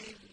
إذ